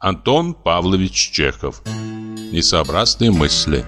Антон Павлович Чехов. Несообразные мысли.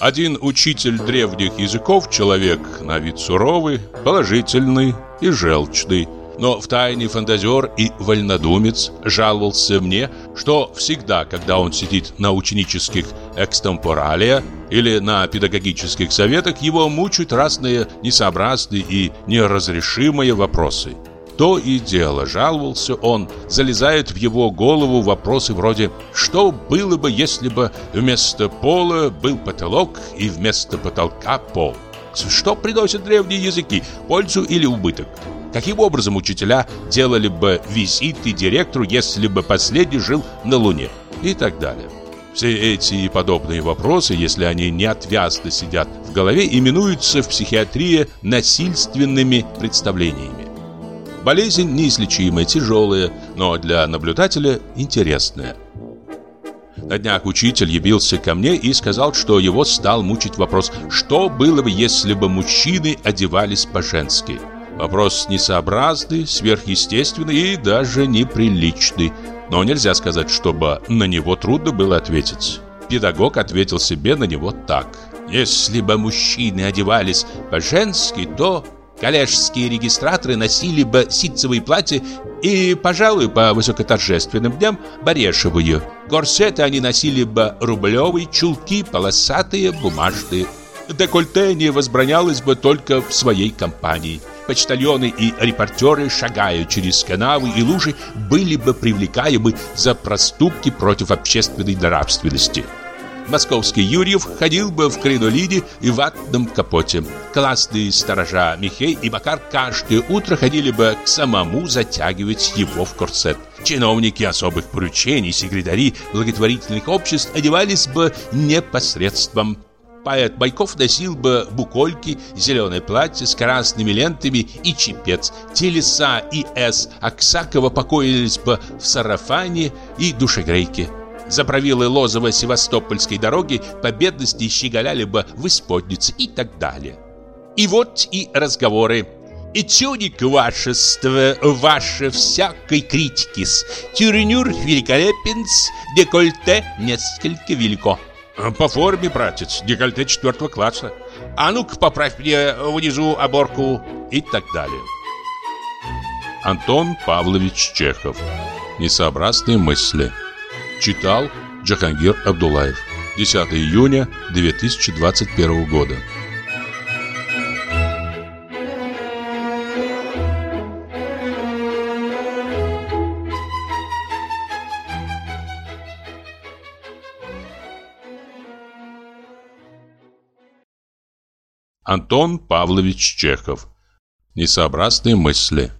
Один учитель древних языков, человек на вид суровый, положительный и желчный, но втайне фантазер и вольнодумец жаловался мне, что всегда, когда он сидит на ученических экстемпоралия или на педагогических советах, его мучают разные несообразные и неразрешимые вопросы. То и дело, жаловался он, залезают в его голову вопросы вроде «Что было бы, если бы вместо пола был потолок и вместо потолка пол?» Что приносят древние языки, пользу или убыток? Каким образом учителя делали бы визиты директору, если бы последний жил на Луне? И так далее. Все эти и подобные вопросы, если они неотвязно сидят в голове, именуются в психиатрии насильственными представлениями. Болезнь неизлечимая, тяжелая, но для наблюдателя интересная. На днях учитель явился ко мне и сказал, что его стал мучить вопрос, что было бы, если бы мужчины одевались по-женски. Вопрос несообразный, сверхъестественный и даже неприличный, но нельзя сказать, чтобы на него трудно было ответить. Педагог ответил себе на него так. Если бы мужчины одевались по-женски, то Коллежские регистраторы носили бы ситцевые платья и, пожалуй, по высокоторжественным дням барешевые. Корсеты они носили бы рублевые, чулки полосатые, бумажные. Декольте не возбранялось бы только в своей компании. Почтальоны и репортеры, шагая через канавы и лужи, были бы привлекаемы за проступки против общественной нравственности. Московский Юрьев ходил бы в кринолине и ватном капоте. Классные сторожа Михей и Макар каждое утро ходили бы к самому затягивать его в корсет. Чиновники особых поручений, секретари благотворительных обществ одевались бы непосредством. Поэт Байков носил бы букольки, зеленое платье с красными лентами и чепец. Телеса и С. Аксакова покоились бы в сарафане и душегрейке. За правилы Лозово-Севастопольской дороги по бедности щеголяли бы в исподнице и так далее. И вот и разговоры. И тюник вашество, ваше всякой критики-с. Тюрнюр великолепен декольте несколько велико. По форме, братец, декольте четвертого класса. А ну-ка, поправь мне внизу оборку и так далее. Антон Павлович Чехов. Несообразные мысли. Читал Джахангир Абдулаев. 10 июня 2021 года. Антон Павлович Чехов. Несообразные мысли.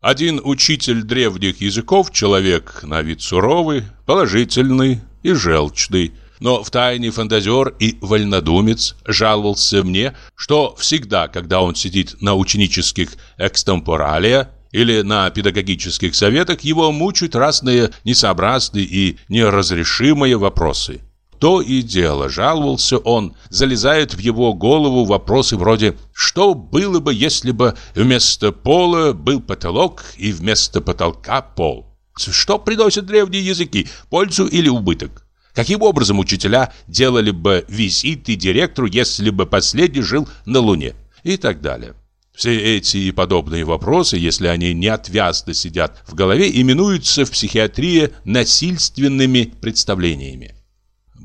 Один учитель древних языков, человек на вид суровый, положительный и желчный, но втайне фантазер и вольнодумец жаловался мне, что всегда, когда он сидит на ученических экстемпоралия или на педагогических советах, его мучают разные несообразные и неразрешимые вопросы. То и дело, жаловался он, залезают в его голову вопросы вроде «Что было бы, если бы вместо пола был потолок и вместо потолка пол?» Что приносят древние языки, пользу или убыток? Каким образом учителя делали бы визиты директору, если бы последний жил на Луне? И так далее. Все эти и подобные вопросы, если они неотвязно сидят в голове, именуются в психиатрии насильственными представлениями.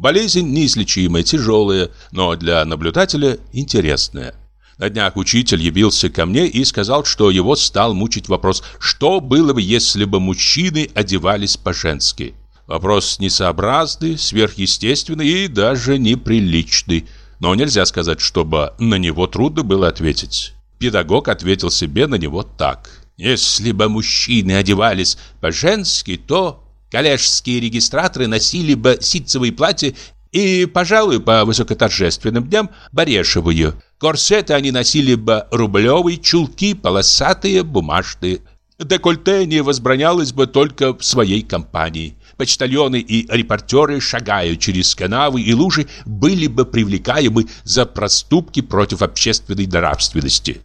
Болезнь неизлечимая, тяжелая, но для наблюдателя интересная. На днях учитель явился ко мне и сказал, что его стал мучить вопрос, что было бы, если бы мужчины одевались по-женски. Вопрос несообразный, сверхъестественный и даже неприличный, но нельзя сказать, чтобы на него трудно было ответить. Педагог ответил себе на него так. Если бы мужчины одевались по-женски, то Коллежские регистраторы носили бы ситцевые платья и, пожалуй, по высокоторжественным дням барешевые. Корсеты они носили бы рублевые, чулки полосатые, бумажные. Декольте не возбранялось бы только в своей компании. Почтальоны и репортеры, шагая через канавы и лужи, были бы привлекаемы за проступки против общественной нравственности.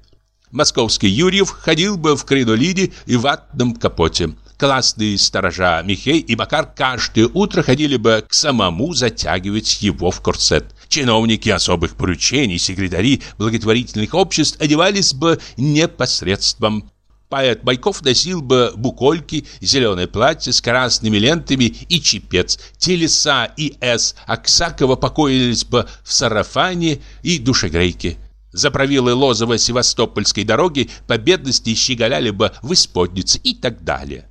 Московский Юрьев ходил бы в кринолине и ватном капоте. Классные сторожа Михей и Макар каждое утро ходили бы к самому затягивать его в корсет. Чиновники особых поручений, секретари благотворительных обществ одевались бы непосредством. Поэт Байков носил бы букольки, зеленое платье с красными лентами и чепец. Телеса и С. Аксакова покоились бы в сарафане и душегрейке. Заправилы Лозово-Севастопольской дороги по бедности щеголяли бы в исподнице и так далее.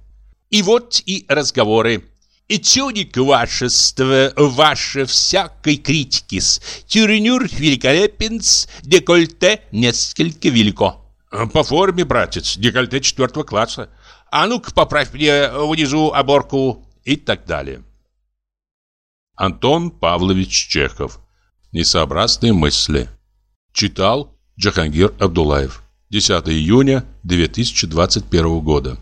И вот и разговоры. Этюдик вашество, ваше всякой критики-с. Тюрнюр великолепен-с, декольте несколько велико. По форме, братец, декольте четвертого класса. А ну-ка, поправь мне внизу оборку и так далее. Антон Павлович Чехов. Несообразные мысли. Читал Джахангир Абдулаев. 10 июня 2021 года.